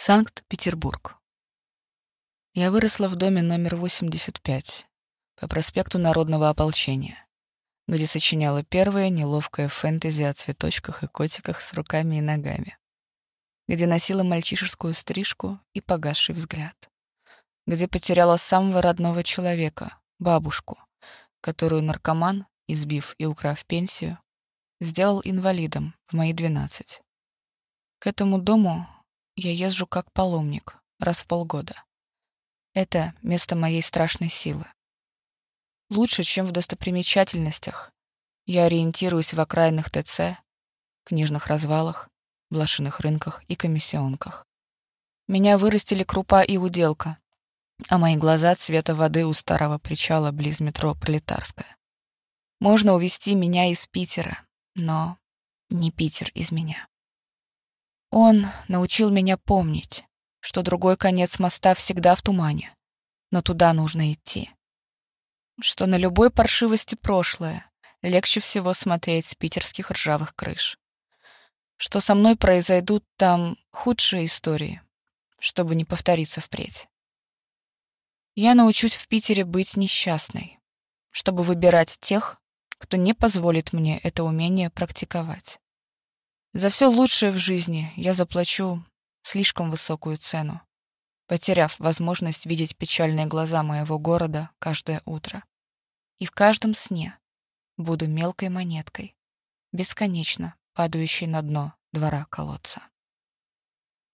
Санкт-Петербург. Я выросла в доме номер 85 по проспекту Народного ополчения, где сочиняла первое неловкое фэнтези о цветочках и котиках с руками и ногами, где носила мальчишескую стрижку и погасший взгляд, где потеряла самого родного человека, бабушку, которую наркоман, избив и украв пенсию, сделал инвалидом в мои двенадцать. К этому дому я езжу как паломник, раз в полгода. Это место моей страшной силы. Лучше, чем в достопримечательностях, я ориентируюсь в окраинных ТЦ, книжных развалах, блошиных рынках и комиссионках. Меня вырастили крупа и уделка, а мои глаза цвета воды у старого причала близ метро Пролетарская. Можно увести меня из Питера, но не Питер из меня. Он научил меня помнить, что другой конец моста всегда в тумане, но туда нужно идти. Что на любой паршивости прошлое легче всего смотреть с питерских ржавых крыш. Что со мной произойдут там худшие истории, чтобы не повториться впредь. Я научусь в Питере быть несчастной, чтобы выбирать тех, кто не позволит мне это умение практиковать. За все лучшее в жизни я заплачу слишком высокую цену, потеряв возможность видеть печальные глаза моего города каждое утро. И в каждом сне буду мелкой монеткой, бесконечно падающей на дно двора колодца.